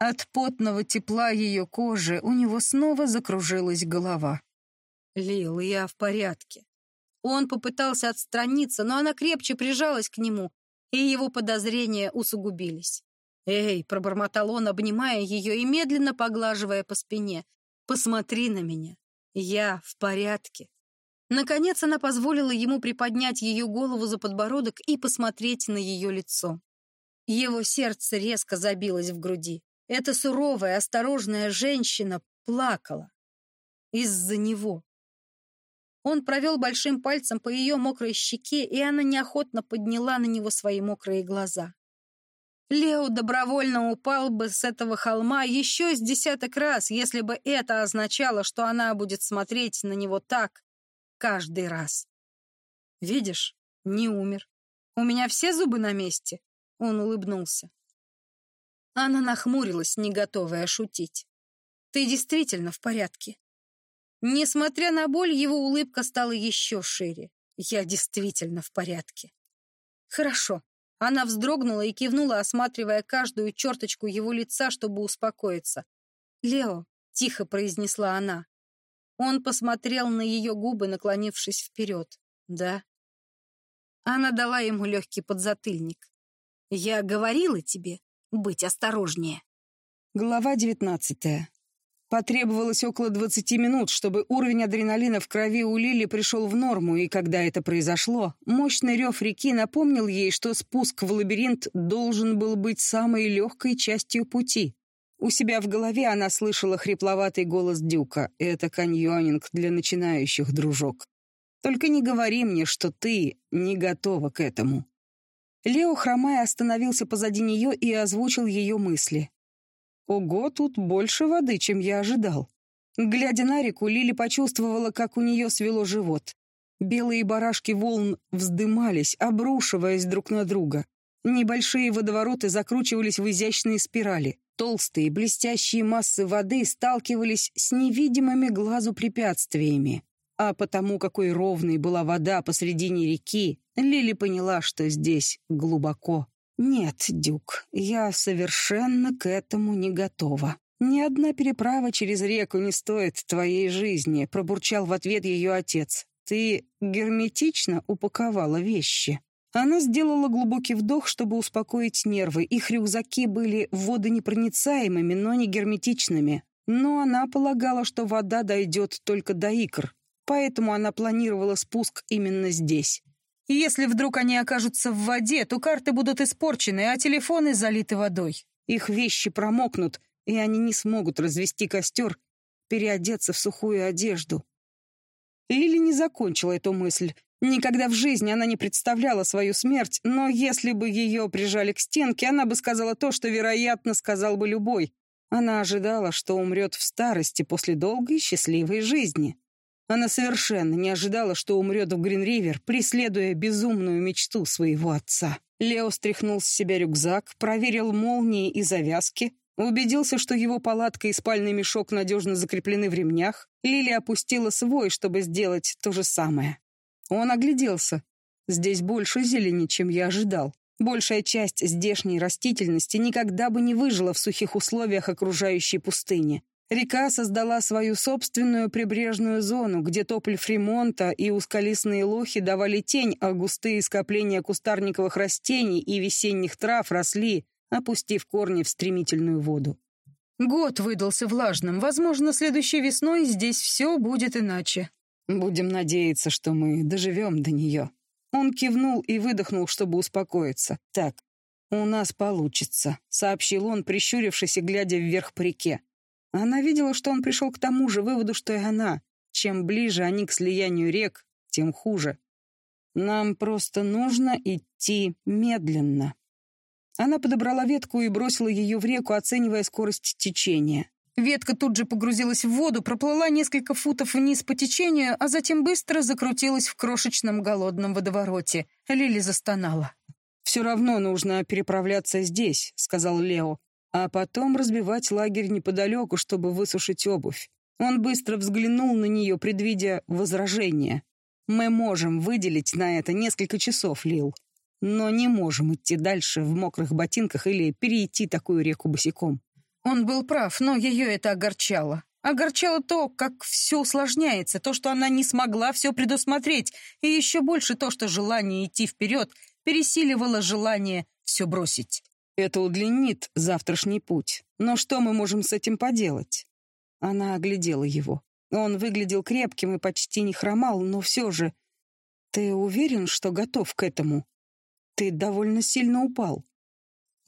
От потного тепла ее кожи у него снова закружилась голова. «Лил, я в порядке». Он попытался отстраниться, но она крепче прижалась к нему, и его подозрения усугубились. «Эй!» — пробормотал он, обнимая ее и медленно поглаживая по спине. «Посмотри на меня. Я в порядке». Наконец она позволила ему приподнять ее голову за подбородок и посмотреть на ее лицо. Его сердце резко забилось в груди. Эта суровая, осторожная женщина плакала. Из-за него. Он провел большим пальцем по ее мокрой щеке, и она неохотно подняла на него свои мокрые глаза. Лео добровольно упал бы с этого холма еще с десяток раз, если бы это означало, что она будет смотреть на него так каждый раз. «Видишь, не умер. У меня все зубы на месте?» Он улыбнулся. Она нахмурилась, не готовая шутить. «Ты действительно в порядке?» Несмотря на боль, его улыбка стала еще шире. «Я действительно в порядке». «Хорошо». Она вздрогнула и кивнула, осматривая каждую черточку его лица, чтобы успокоиться. «Лео», — тихо произнесла она. Он посмотрел на ее губы, наклонившись вперед. «Да». Она дала ему легкий подзатыльник. «Я говорила тебе быть осторожнее». Глава девятнадцатая. Потребовалось около 20 минут, чтобы уровень адреналина в крови у Лили пришел в норму, и когда это произошло, мощный рев реки напомнил ей, что спуск в лабиринт должен был быть самой легкой частью пути. У себя в голове она слышала хрипловатый голос Дюка. «Это каньонинг для начинающих, дружок. Только не говори мне, что ты не готова к этому». Лео, хромая, остановился позади нее и озвучил ее мысли. Ого, тут больше воды, чем я ожидал. Глядя на реку, Лили почувствовала, как у нее свело живот. Белые барашки волн вздымались, обрушиваясь друг на друга. Небольшие водовороты закручивались в изящные спирали. Толстые, блестящие массы воды сталкивались с невидимыми глазу препятствиями. А потому, какой ровной была вода посредине реки, Лили поняла, что здесь глубоко. «Нет, Дюк, я совершенно к этому не готова. Ни одна переправа через реку не стоит твоей жизни», — пробурчал в ответ ее отец. «Ты герметично упаковала вещи». Она сделала глубокий вдох, чтобы успокоить нервы. Их рюкзаки были водонепроницаемыми, но не герметичными. Но она полагала, что вода дойдет только до икр. Поэтому она планировала спуск именно здесь. Если вдруг они окажутся в воде, то карты будут испорчены, а телефоны залиты водой. Их вещи промокнут, и они не смогут развести костер, переодеться в сухую одежду. Лили не закончила эту мысль. Никогда в жизни она не представляла свою смерть, но если бы ее прижали к стенке, она бы сказала то, что, вероятно, сказал бы любой. Она ожидала, что умрет в старости после долгой счастливой жизни. Она совершенно не ожидала, что умрет в Гринривер, преследуя безумную мечту своего отца. Лео стряхнул с себя рюкзак, проверил молнии и завязки, убедился, что его палатка и спальный мешок надежно закреплены в ремнях. Лили опустила свой, чтобы сделать то же самое. Он огляделся. Здесь больше зелени, чем я ожидал. Большая часть здешней растительности никогда бы не выжила в сухих условиях окружающей пустыни. Река создала свою собственную прибрежную зону, где тополь Фримонта и узколистные лохи давали тень, а густые скопления кустарниковых растений и весенних трав росли, опустив корни в стремительную воду. Год выдался влажным. Возможно, следующей весной здесь все будет иначе. Будем надеяться, что мы доживем до нее. Он кивнул и выдохнул, чтобы успокоиться. «Так, у нас получится», — сообщил он, прищурившись и глядя вверх по реке. Она видела, что он пришел к тому же выводу, что и она. Чем ближе они к слиянию рек, тем хуже. «Нам просто нужно идти медленно». Она подобрала ветку и бросила ее в реку, оценивая скорость течения. Ветка тут же погрузилась в воду, проплыла несколько футов вниз по течению, а затем быстро закрутилась в крошечном голодном водовороте. Лили застонала. «Все равно нужно переправляться здесь», — сказал Лео, «а потом разбивать лагерь неподалеку, чтобы высушить обувь». Он быстро взглянул на нее, предвидя возражение. «Мы можем выделить на это несколько часов, Лил, но не можем идти дальше в мокрых ботинках или перейти такую реку босиком. Он был прав, но ее это огорчало. Огорчало то, как все усложняется, то, что она не смогла все предусмотреть, и еще больше то, что желание идти вперед пересиливало желание все бросить. Это удлинит завтрашний путь. Но что мы можем с этим поделать? Она оглядела его. Он выглядел крепким и почти не хромал, но все же... Ты уверен, что готов к этому? Ты довольно сильно упал.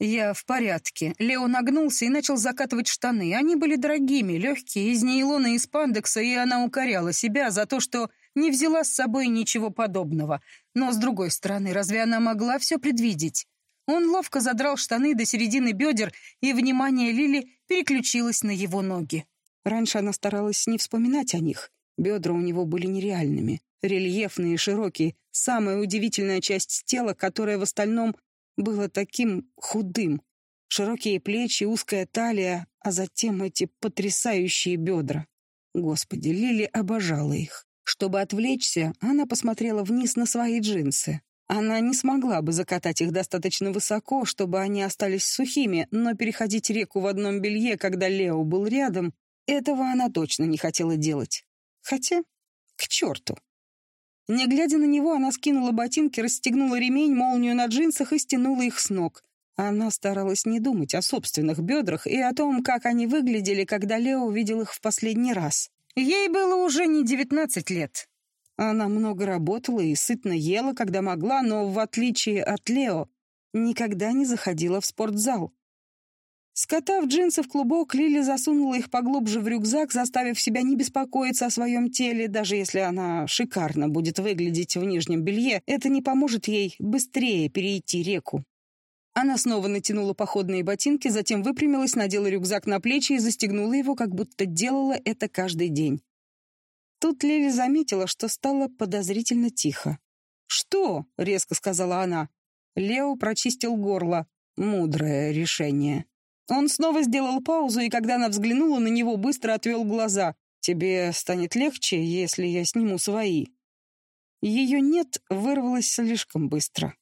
«Я в порядке». Лео нагнулся и начал закатывать штаны. Они были дорогими, легкие, из нейлона и спандекса, и она укоряла себя за то, что не взяла с собой ничего подобного. Но, с другой стороны, разве она могла все предвидеть? Он ловко задрал штаны до середины бедер, и внимание Лили переключилось на его ноги. Раньше она старалась не вспоминать о них. Бедра у него были нереальными, рельефные широкие, самая удивительная часть тела, которая в остальном было таким худым. Широкие плечи, узкая талия, а затем эти потрясающие бедра. Господи, Лили обожала их. Чтобы отвлечься, она посмотрела вниз на свои джинсы. Она не смогла бы закатать их достаточно высоко, чтобы они остались сухими, но переходить реку в одном белье, когда Лео был рядом, этого она точно не хотела делать. Хотя, к черту. Не глядя на него, она скинула ботинки, расстегнула ремень, молнию на джинсах и стянула их с ног. Она старалась не думать о собственных бедрах и о том, как они выглядели, когда Лео увидел их в последний раз. Ей было уже не девятнадцать лет. Она много работала и сытно ела, когда могла, но, в отличие от Лео, никогда не заходила в спортзал. Скотав джинсы в клубок, Лили засунула их поглубже в рюкзак, заставив себя не беспокоиться о своем теле, даже если она шикарно будет выглядеть в нижнем белье, это не поможет ей быстрее перейти реку. Она снова натянула походные ботинки, затем выпрямилась, надела рюкзак на плечи и застегнула его, как будто делала это каждый день. Тут Лили заметила, что стало подозрительно тихо. «Что?» — резко сказала она. Лео прочистил горло. Мудрое решение. Он снова сделал паузу, и когда она взглянула на него, быстро отвел глаза. «Тебе станет легче, если я сниму свои». Ее «нет» вырвалось слишком быстро.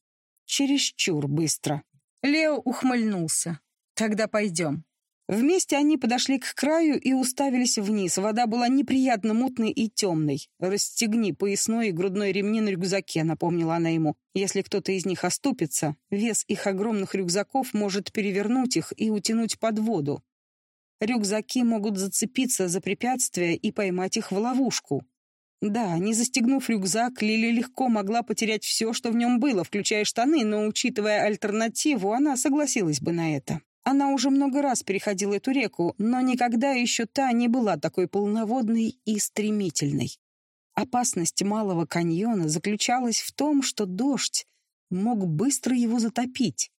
Чересчур быстро. Лео ухмыльнулся. «Тогда пойдем». Вместе они подошли к краю и уставились вниз. Вода была неприятно мутной и темной. «Расстегни поясной и грудной ремни на рюкзаке», — напомнила она ему. «Если кто-то из них оступится, вес их огромных рюкзаков может перевернуть их и утянуть под воду. Рюкзаки могут зацепиться за препятствия и поймать их в ловушку». Да, не застегнув рюкзак, Лили легко могла потерять все, что в нем было, включая штаны, но, учитывая альтернативу, она согласилась бы на это. Она уже много раз переходила эту реку, но никогда еще та не была такой полноводной и стремительной. Опасность малого каньона заключалась в том, что дождь мог быстро его затопить.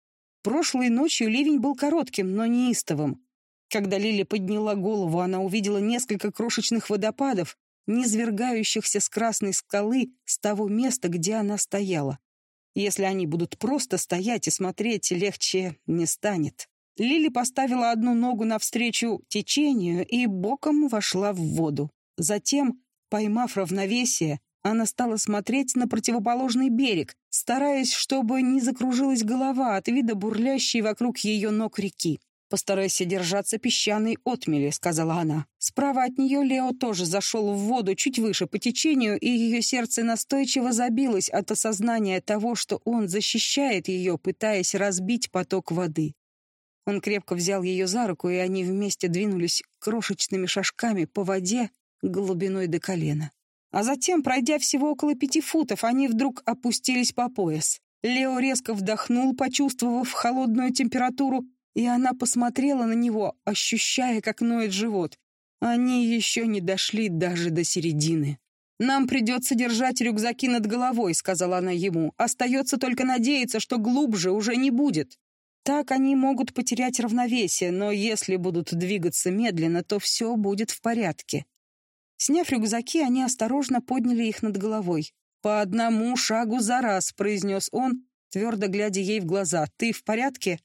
Прошлой ночью ливень был коротким, но неистовым. Когда Лили подняла голову, она увидела несколько крошечных водопадов, низвергающихся с красной скалы с того места, где она стояла. Если они будут просто стоять и смотреть, легче не станет. Лили поставила одну ногу навстречу течению и боком вошла в воду. Затем, поймав равновесие, Она стала смотреть на противоположный берег, стараясь, чтобы не закружилась голова от вида бурлящей вокруг ее ног реки. «Постарайся держаться песчаной отмели», — сказала она. Справа от нее Лео тоже зашел в воду чуть выше по течению, и ее сердце настойчиво забилось от осознания того, что он защищает ее, пытаясь разбить поток воды. Он крепко взял ее за руку, и они вместе двинулись крошечными шажками по воде глубиной до колена. А затем, пройдя всего около пяти футов, они вдруг опустились по пояс. Лео резко вдохнул, почувствовав холодную температуру, и она посмотрела на него, ощущая, как ноет живот. Они еще не дошли даже до середины. «Нам придется держать рюкзаки над головой», — сказала она ему. «Остается только надеяться, что глубже уже не будет. Так они могут потерять равновесие, но если будут двигаться медленно, то все будет в порядке». Сняв рюкзаки, они осторожно подняли их над головой. «По одному шагу за раз», — произнес он, твердо глядя ей в глаза. «Ты в порядке?»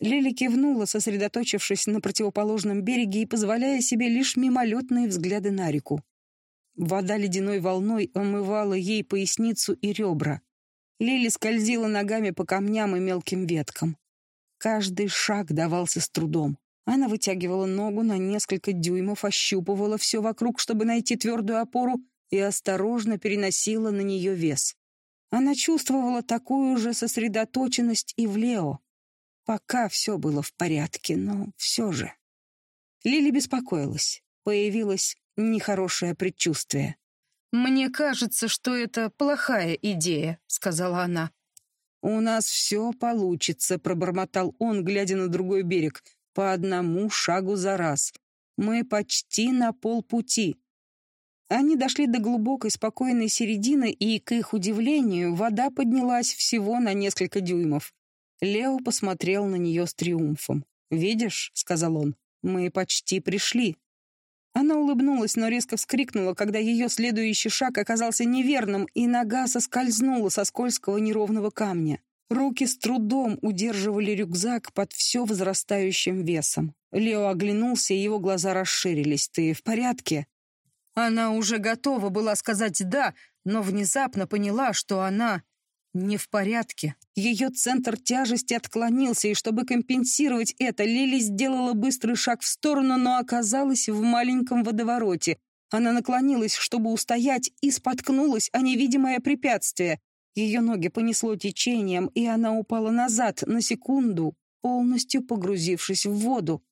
Лили кивнула, сосредоточившись на противоположном береге и позволяя себе лишь мимолетные взгляды на реку. Вода ледяной волной омывала ей поясницу и ребра. Лили скользила ногами по камням и мелким веткам. Каждый шаг давался с трудом. Она вытягивала ногу на несколько дюймов, ощупывала все вокруг, чтобы найти твердую опору, и осторожно переносила на нее вес. Она чувствовала такую же сосредоточенность и в Лео. Пока все было в порядке, но все же. Лили беспокоилась. Появилось нехорошее предчувствие. «Мне кажется, что это плохая идея», — сказала она. «У нас все получится», — пробормотал он, глядя на другой берег, по одному шагу за раз. «Мы почти на полпути». Они дошли до глубокой спокойной середины, и, к их удивлению, вода поднялась всего на несколько дюймов. Лео посмотрел на нее с триумфом. «Видишь», — сказал он, — «мы почти пришли». Она улыбнулась, но резко вскрикнула, когда ее следующий шаг оказался неверным, и нога соскользнула со скользкого неровного камня. Руки с трудом удерживали рюкзак под все возрастающим весом. Лео оглянулся, и его глаза расширились. «Ты в порядке?» Она уже готова была сказать «да», но внезапно поняла, что она не в порядке. Ее центр тяжести отклонился, и чтобы компенсировать это, Лили сделала быстрый шаг в сторону, но оказалась в маленьком водовороте. Она наклонилась, чтобы устоять, и споткнулась о невидимое препятствие. Ее ноги понесло течением, и она упала назад на секунду, полностью погрузившись в воду.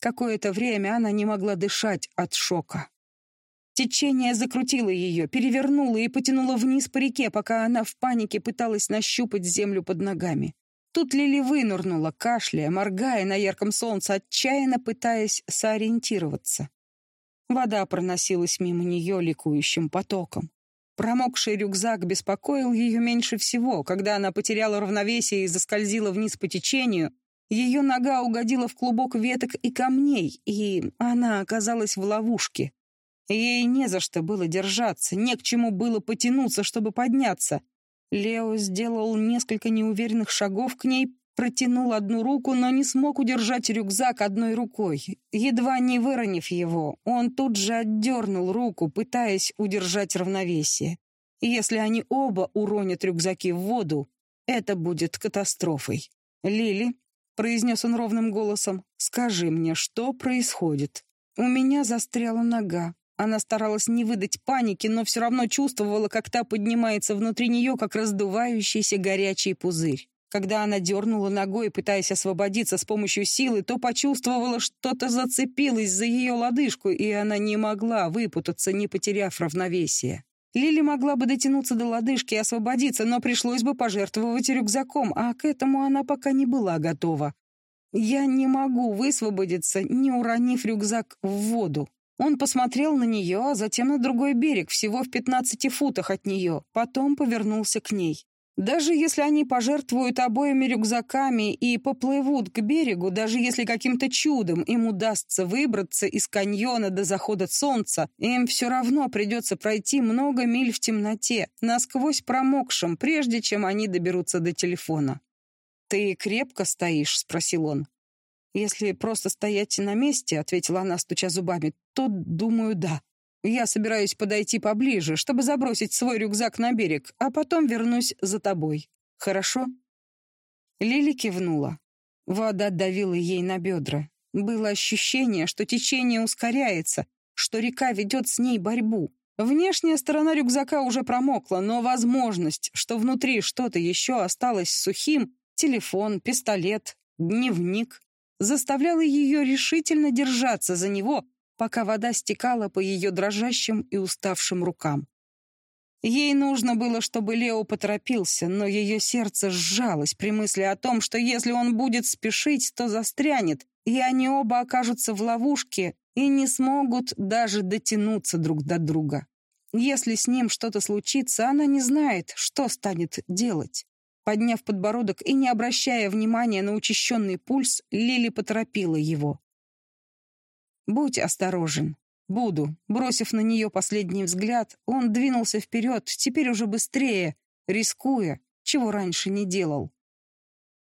Какое-то время она не могла дышать от шока. Течение закрутило ее, перевернуло и потянуло вниз по реке, пока она в панике пыталась нащупать землю под ногами. Тут Лили вынырнула, кашляя, моргая на ярком солнце, отчаянно пытаясь сориентироваться. Вода проносилась мимо нее ликующим потоком. Промокший рюкзак беспокоил ее меньше всего. Когда она потеряла равновесие и заскользила вниз по течению, ее нога угодила в клубок веток и камней, и она оказалась в ловушке. Ей не за что было держаться, не к чему было потянуться, чтобы подняться. Лео сделал несколько неуверенных шагов к ней, протянул одну руку, но не смог удержать рюкзак одной рукой. Едва не выронив его, он тут же отдернул руку, пытаясь удержать равновесие. Если они оба уронят рюкзаки в воду, это будет катастрофой. «Лили», — произнес он ровным голосом, — «скажи мне, что происходит?» У меня застряла нога. Она старалась не выдать паники, но все равно чувствовала, как та поднимается внутри нее, как раздувающийся горячий пузырь. Когда она дернула ногой, пытаясь освободиться с помощью силы, то почувствовала, что-то зацепилось за ее лодыжку, и она не могла выпутаться, не потеряв равновесие. Лили могла бы дотянуться до лодыжки и освободиться, но пришлось бы пожертвовать рюкзаком, а к этому она пока не была готова. «Я не могу высвободиться, не уронив рюкзак в воду», он посмотрел на нее, а затем на другой берег, всего в пятнадцати футах от нее, потом повернулся к ней. Даже если они пожертвуют обоими рюкзаками и поплывут к берегу, даже если каким-то чудом им удастся выбраться из каньона до захода солнца, им все равно придется пройти много миль в темноте, насквозь промокшим, прежде чем они доберутся до телефона. «Ты крепко стоишь?» — спросил он. «Если просто стоять на месте», — ответила она, стуча зубами, — «то, думаю, да». Я собираюсь подойти поближе, чтобы забросить свой рюкзак на берег, а потом вернусь за тобой. Хорошо?» Лили кивнула. Вода давила ей на бедра. Было ощущение, что течение ускоряется, что река ведет с ней борьбу. Внешняя сторона рюкзака уже промокла, но возможность, что внутри что-то еще осталось сухим, телефон, пистолет, дневник, заставляла ее решительно держаться за него, пока вода стекала по ее дрожащим и уставшим рукам. Ей нужно было, чтобы Лео поторопился, но ее сердце сжалось при мысли о том, что если он будет спешить, то застрянет, и они оба окажутся в ловушке и не смогут даже дотянуться друг до друга. Если с ним что-то случится, она не знает, что станет делать. Подняв подбородок и не обращая внимания на учащенный пульс, Лили поторопила его. «Будь осторожен», Буду. Бросив на нее последний взгляд, он двинулся вперед, теперь уже быстрее, рискуя, чего раньше не делал.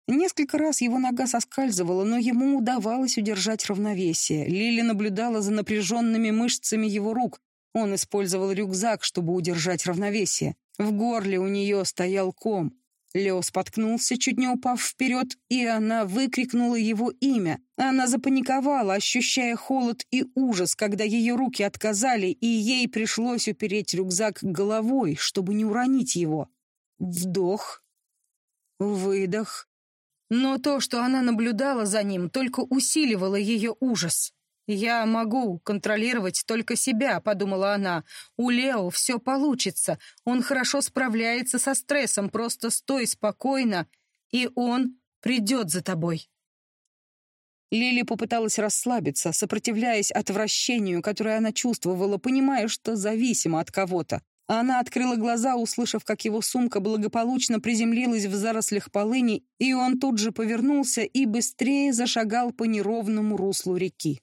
Несколько раз его нога соскальзывала, но ему удавалось удержать равновесие. Лили наблюдала за напряженными мышцами его рук. Он использовал рюкзак, чтобы удержать равновесие. В горле у нее стоял ком. Лео споткнулся, чуть не упав вперед, и она выкрикнула его имя. Она запаниковала, ощущая холод и ужас, когда ее руки отказали, и ей пришлось упереть рюкзак головой, чтобы не уронить его. Вдох, выдох. Но то, что она наблюдала за ним, только усиливало ее ужас. «Я могу контролировать только себя», — подумала она. «У Лео все получится. Он хорошо справляется со стрессом. Просто стой спокойно, и он придет за тобой». Лили попыталась расслабиться, сопротивляясь отвращению, которое она чувствовала, понимая, что зависима от кого-то. Она открыла глаза, услышав, как его сумка благополучно приземлилась в зарослях полыни, и он тут же повернулся и быстрее зашагал по неровному руслу реки.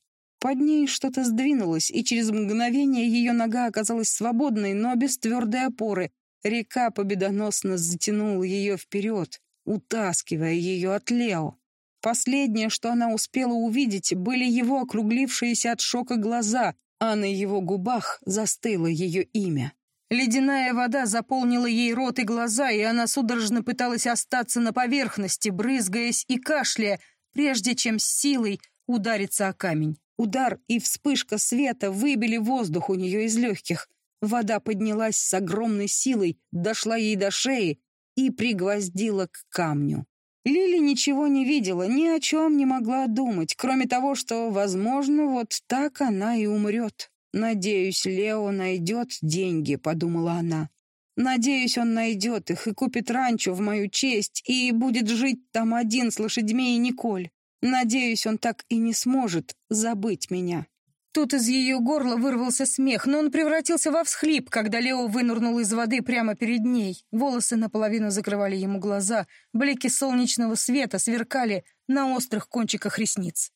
Под ней что-то сдвинулось, и через мгновение ее нога оказалась свободной, но без твердой опоры. Река победоносно затянула ее вперед, утаскивая ее от Лео. Последнее, что она успела увидеть, были его округлившиеся от шока глаза, а на его губах застыло ее имя. Ледяная вода заполнила ей рот и глаза, и она судорожно пыталась остаться на поверхности, брызгаясь и кашляя, прежде чем с силой удариться о камень. Удар и вспышка света выбили воздух у нее из легких. Вода поднялась с огромной силой, дошла ей до шеи и пригвоздила к камню. Лили ничего не видела, ни о чем не могла думать, кроме того, что, возможно, вот так она и умрет. «Надеюсь, Лео найдет деньги», — подумала она. «Надеюсь, он найдет их и купит ранчо в мою честь и будет жить там один с лошадьми и Николь. Надеюсь, он так и не сможет забыть меня. Тут из ее горла вырвался смех, но он превратился во всхлип, когда Лео вынырнул из воды прямо перед ней. Волосы наполовину закрывали ему глаза, блики солнечного света сверкали на острых кончиках ресниц.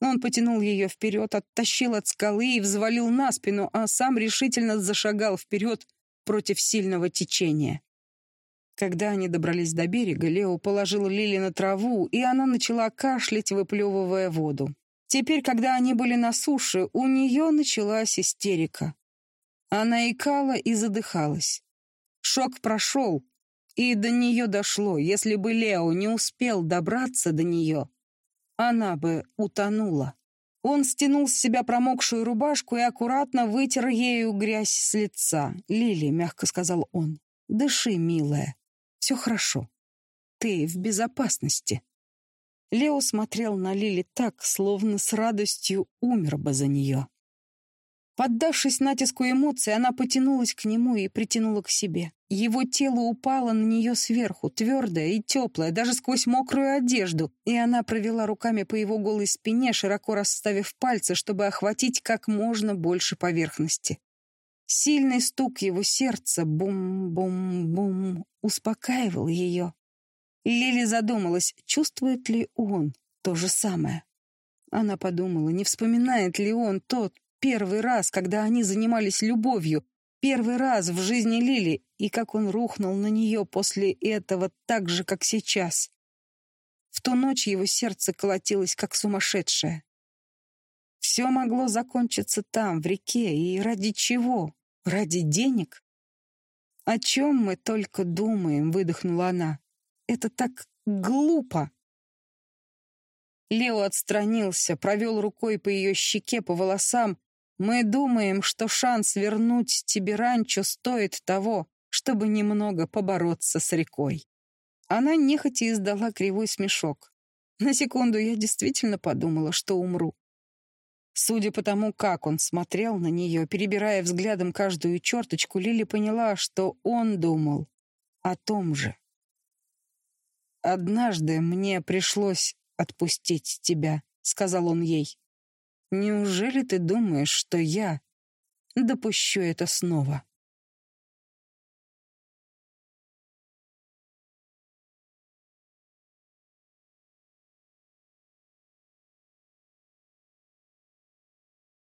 Он потянул ее вперед, оттащил от скалы и взвалил на спину, а сам решительно зашагал вперед против сильного течения. Когда они добрались до берега, Лео положил Лили на траву, и она начала кашлять, выплевывая воду. Теперь, когда они были на суше, у нее началась истерика. Она икала и задыхалась. Шок прошел, и до нее дошло. Если бы Лео не успел добраться до нее, она бы утонула. Он стянул с себя промокшую рубашку и аккуратно вытер ею грязь с лица. «Лили», — мягко сказал он, — «дыши, милая». Все хорошо. Ты в безопасности. Лео смотрел на Лили так, словно с радостью умер бы за нее. Поддавшись натиску эмоций, она потянулась к нему и притянула к себе. Его тело упало на нее сверху, твердое и теплое, даже сквозь мокрую одежду, и она провела руками по его голой спине, широко расставив пальцы, чтобы охватить как можно больше поверхности. Сильный стук его сердца, бум-бум-бум, успокаивал ее. Лили задумалась, чувствует ли он то же самое. Она подумала, не вспоминает ли он тот первый раз, когда они занимались любовью, первый раз в жизни Лили, и как он рухнул на нее после этого так же, как сейчас. В ту ночь его сердце колотилось, как сумасшедшее. Все могло закончиться там, в реке, и ради чего? Ради денег? «О чем мы только думаем?» — выдохнула она. «Это так глупо!» Лео отстранился, провел рукой по ее щеке, по волосам. «Мы думаем, что шанс вернуть тебе ранчо стоит того, чтобы немного побороться с рекой». Она нехотя издала кривой смешок. На секунду я действительно подумала, что умру. Судя по тому, как он смотрел на нее, перебирая взглядом каждую черточку, Лили поняла, что он думал о том же. «Однажды мне пришлось отпустить тебя», — сказал он ей. «Неужели ты думаешь, что я допущу это снова?»